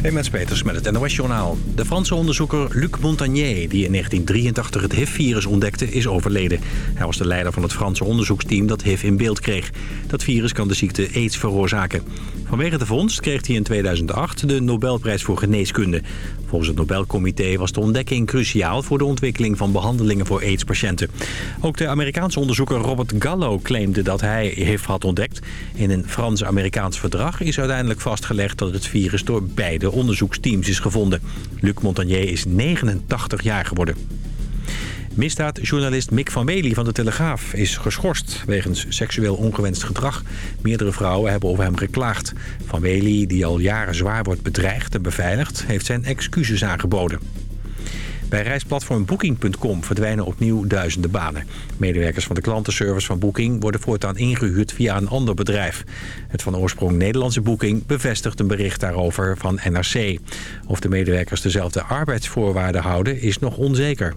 Clemens Peters met het NOS-journaal. De Franse onderzoeker Luc Montagnier, die in 1983 het HIV-virus ontdekte, is overleden. Hij was de leider van het Franse onderzoeksteam dat HIV in beeld kreeg. Dat virus kan de ziekte AIDS veroorzaken. Vanwege de vondst kreeg hij in 2008 de Nobelprijs voor geneeskunde. Volgens het Nobelcomité was de ontdekking cruciaal voor de ontwikkeling van behandelingen voor AIDS-patiënten. Ook de Amerikaanse onderzoeker Robert Gallo claimde dat hij HIV had ontdekt. In een Frans-Amerikaans verdrag is uiteindelijk vastgelegd dat het virus door beide onderzoeksteams is gevonden. Luc Montagnier is 89 jaar geworden. Misdaadjournalist Mick van Wely van de Telegraaf is geschorst wegens seksueel ongewenst gedrag. Meerdere vrouwen hebben over hem geklaagd. Van Wely, die al jaren zwaar wordt bedreigd en beveiligd, heeft zijn excuses aangeboden. Bij reisplatform Booking.com verdwijnen opnieuw duizenden banen. Medewerkers van de klantenservice van Booking worden voortaan ingehuurd via een ander bedrijf. Het van oorsprong Nederlandse Booking bevestigt een bericht daarover van NRC. Of de medewerkers dezelfde arbeidsvoorwaarden houden is nog onzeker.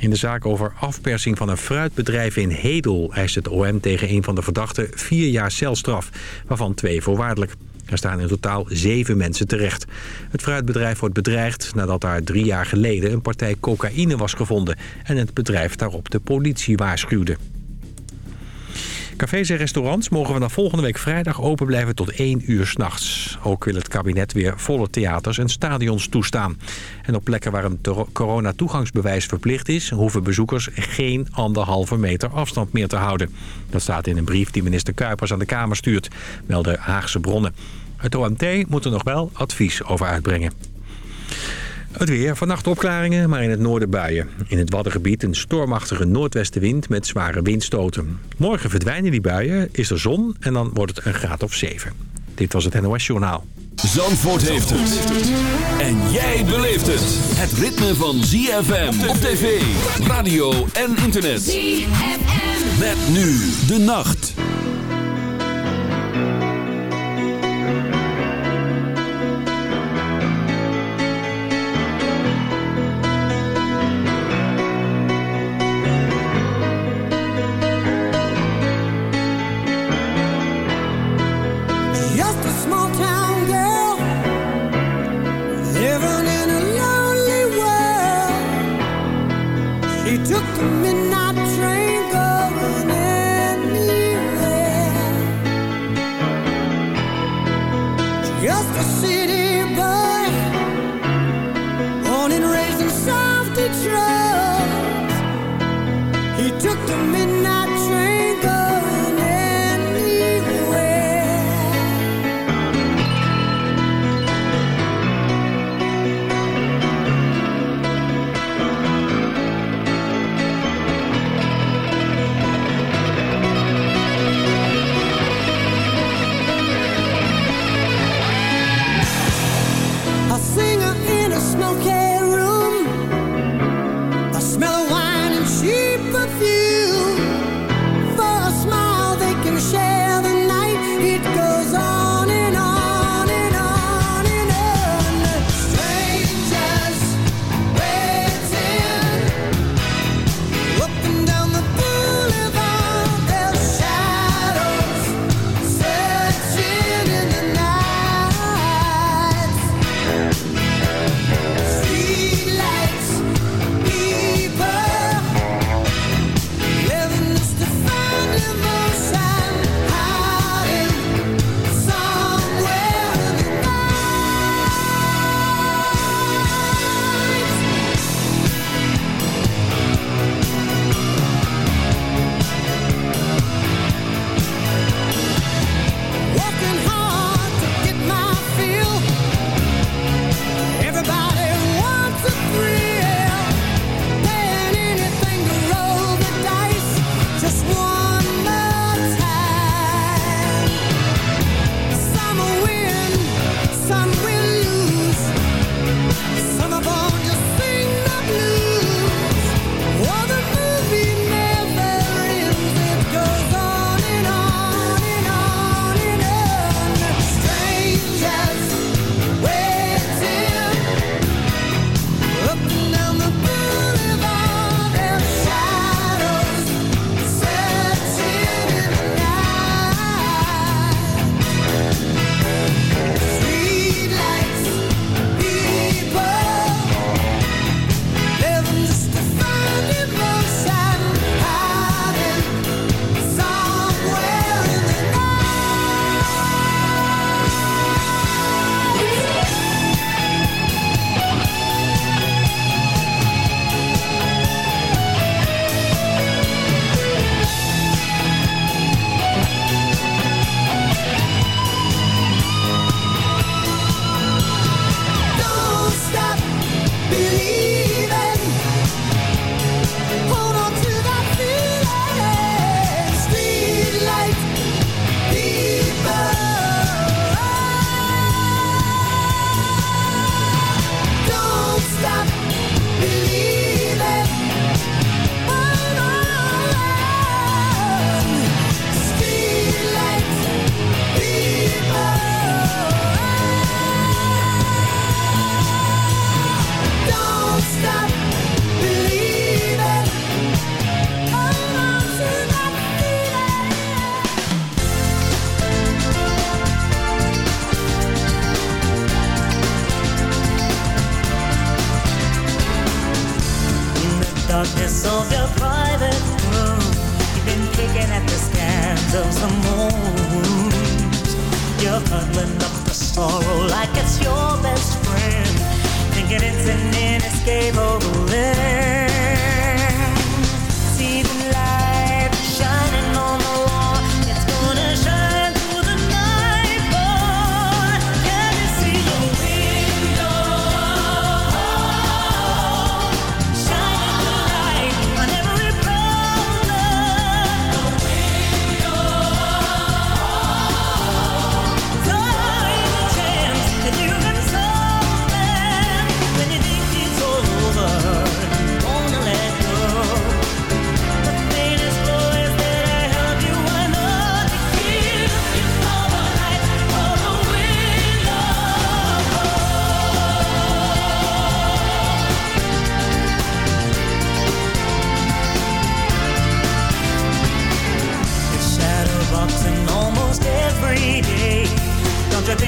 In de zaak over afpersing van een fruitbedrijf in Hedel... eist het OM tegen een van de verdachten vier jaar celstraf, waarvan twee voorwaardelijk. Er staan in totaal zeven mensen terecht. Het fruitbedrijf wordt bedreigd nadat daar drie jaar geleden een partij cocaïne was gevonden... en het bedrijf daarop de politie waarschuwde. Cafés en restaurants mogen vanaf volgende week vrijdag open blijven tot 1 uur s'nachts. Ook wil het kabinet weer volle theaters en stadions toestaan. En op plekken waar een coronatoegangsbewijs verplicht is... hoeven bezoekers geen anderhalve meter afstand meer te houden. Dat staat in een brief die minister Kuipers aan de Kamer stuurt, melden Haagse bronnen. Het OMT moet er nog wel advies over uitbrengen. Het weer. Vannacht opklaringen, maar in het noorden buien. In het Waddengebied een stormachtige noordwestenwind met zware windstoten. Morgen verdwijnen die buien, is er zon en dan wordt het een graad of 7. Dit was het NOS Journaal. Zandvoort heeft het. En jij beleeft het. Het ritme van ZFM op tv, radio en internet. ZFM. Met nu de nacht.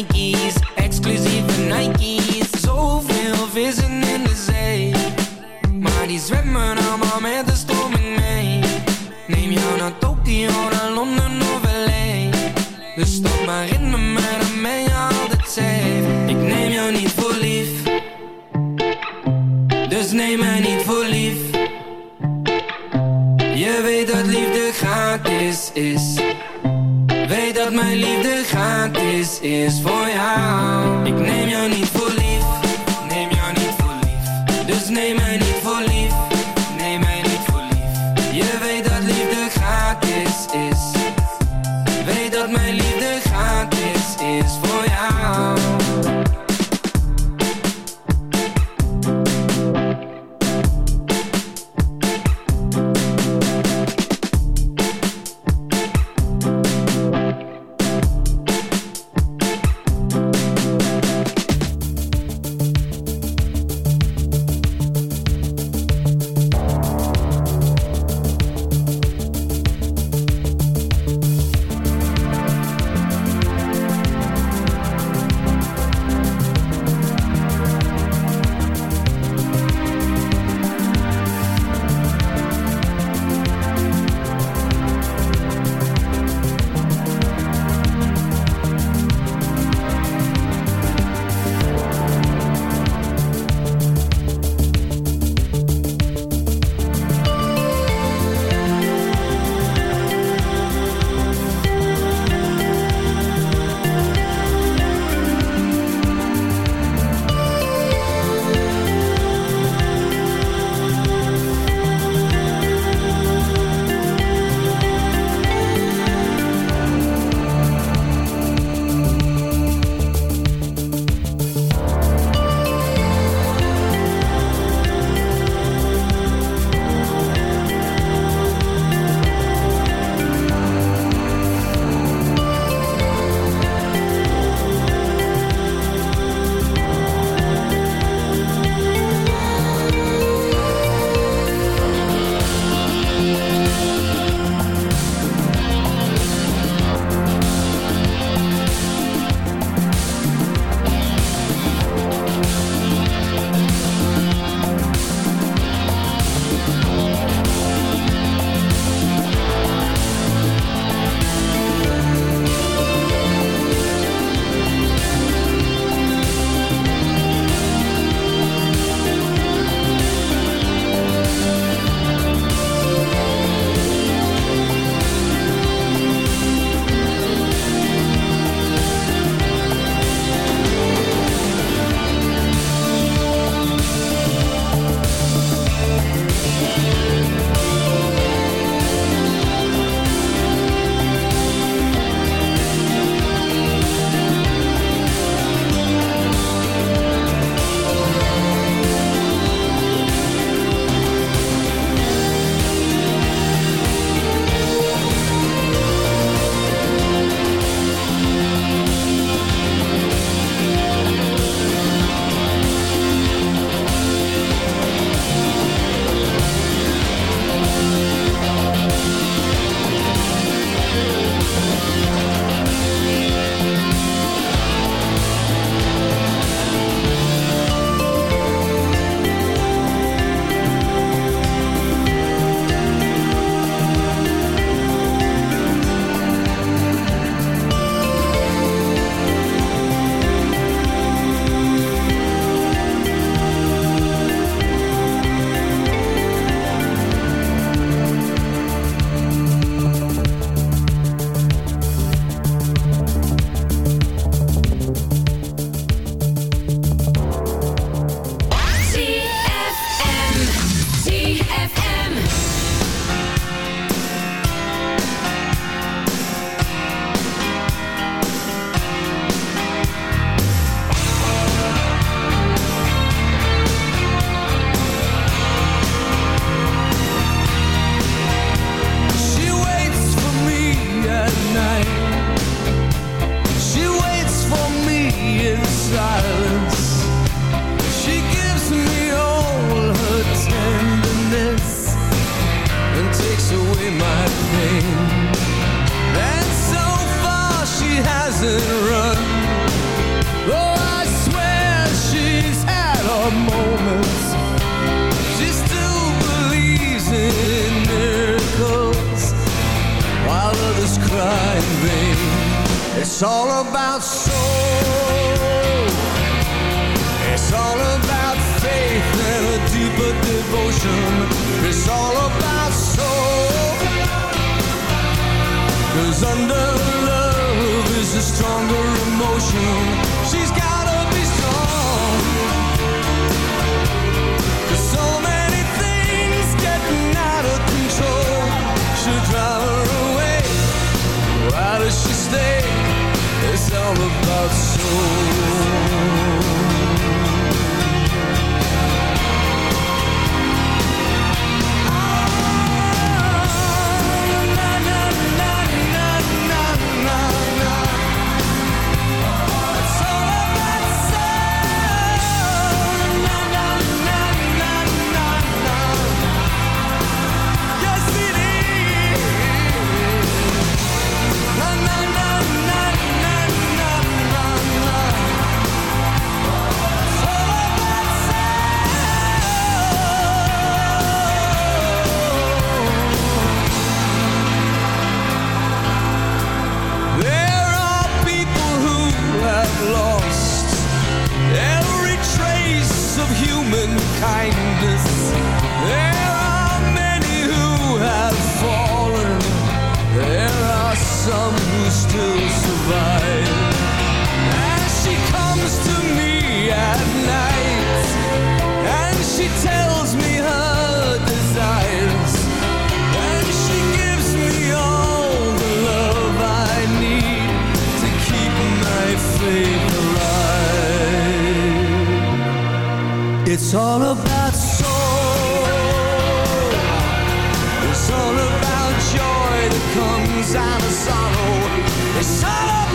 Nike's, is voor jou Ik neem jou niet voor passion. It's all about soul. Cause under love is a stronger emotion. She's gotta be strong. Cause so many things getting out of control. Should drive her away. Why does she stay? It's all about soul. songs and of sorrow. It's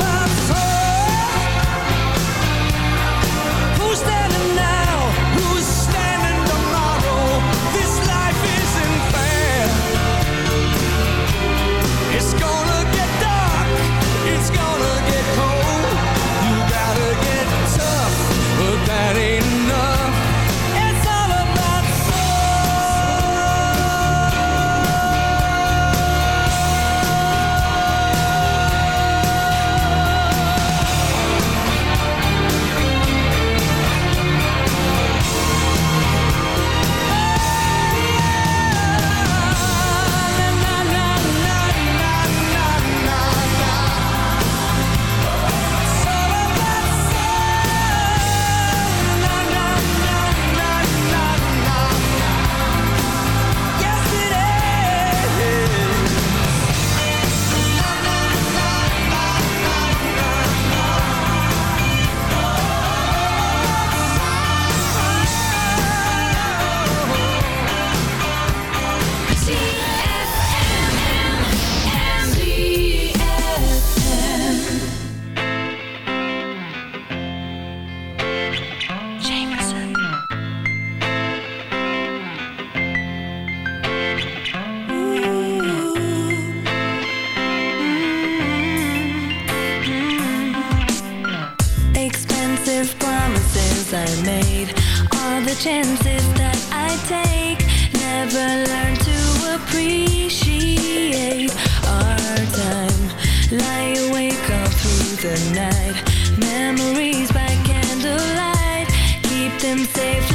them safe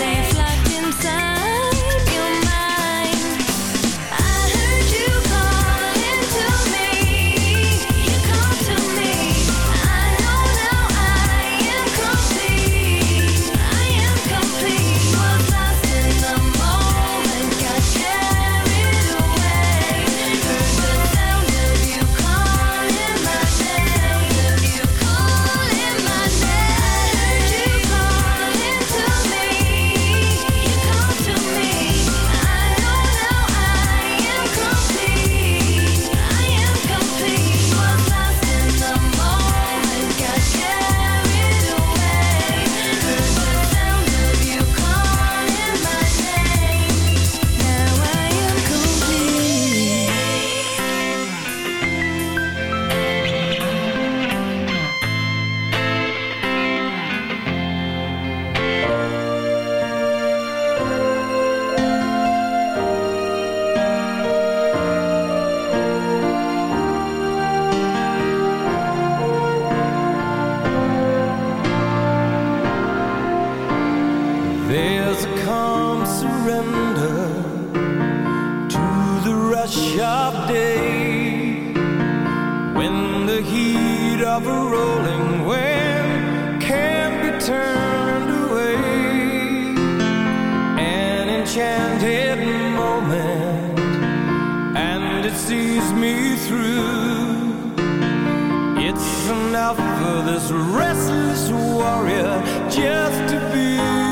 this restless warrior just to be.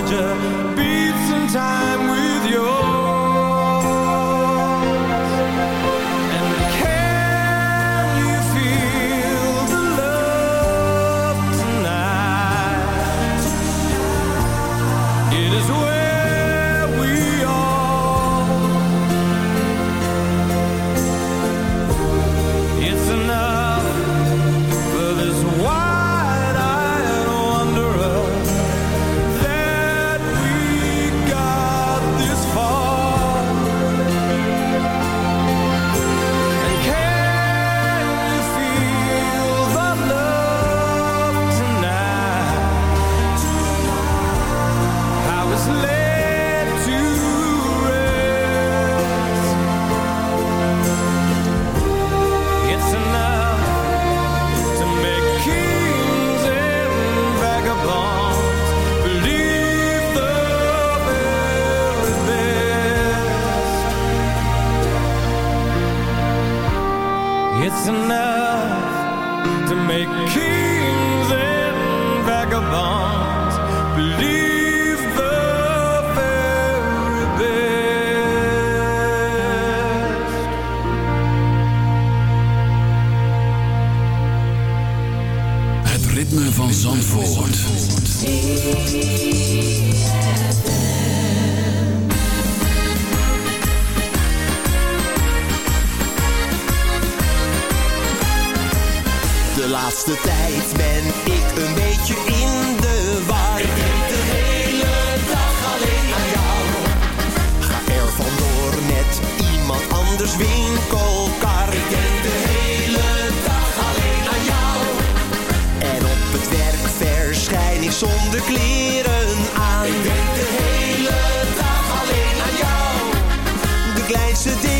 voyager zonder kleren aan. Ik denk de hele dag alleen aan jou. De kleinste dingen.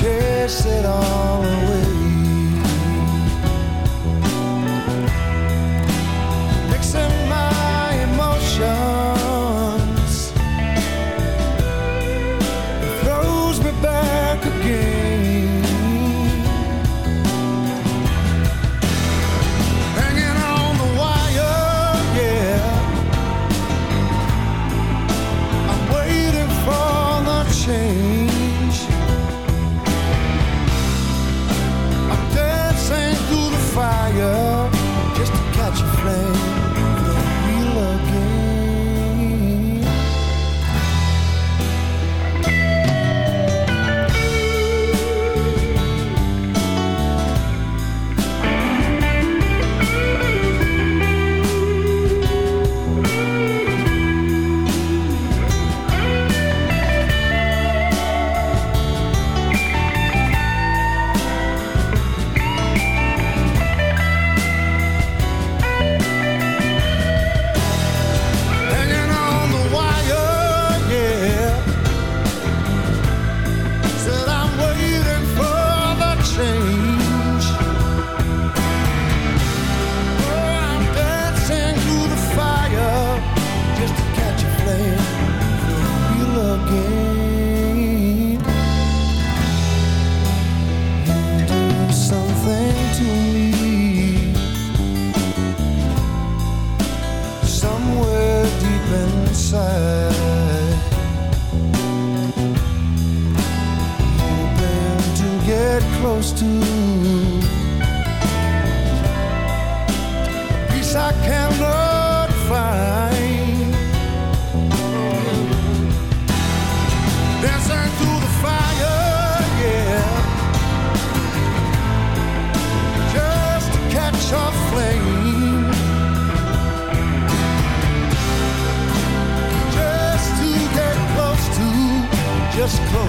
chase it all away.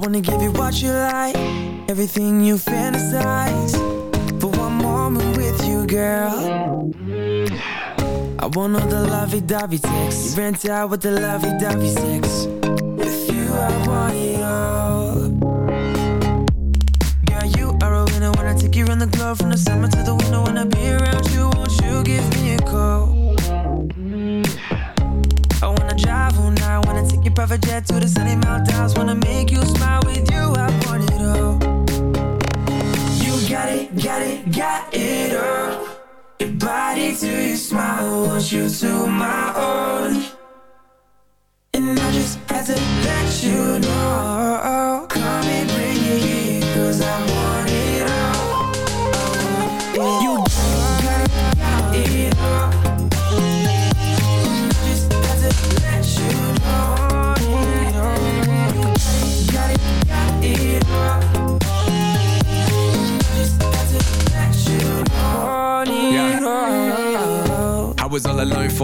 wanna give you what you like, everything you fantasize. For one moment with you, girl. I want all the lovey-dovey sex. You rent out with the lovey-dovey sex. With you, I want it all. Girl, you are a winner wanna take you around the globe from the summer to the want you to my own.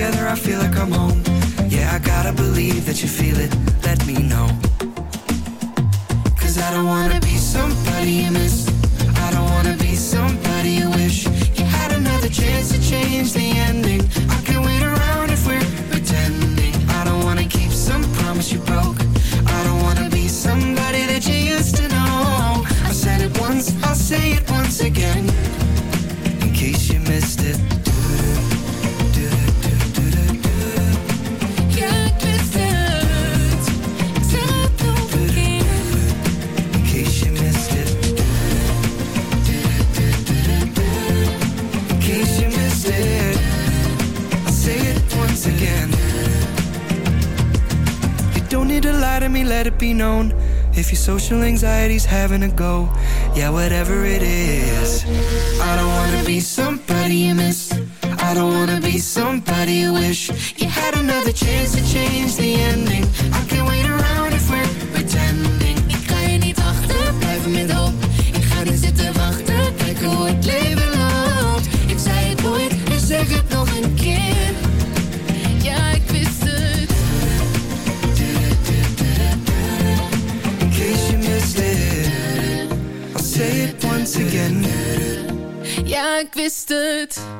together, I feel like I'm home. Yeah, I gotta believe that you feel it. Let me know. Cause I don't wanna be somebody you miss. let it be known if your social anxiety's having a go. Yeah, whatever it is. I don't wanna be somebody you miss. I don't wanna be somebody you wish. You had another chance to change the ending. I can wait around if we're pretending. Ik ga je niet achter, blijven met hoop. Ik ga niet zitten wachten, kijken hoe het leven loopt. Ik zei het nooit en zeg het nog een keer. wist het.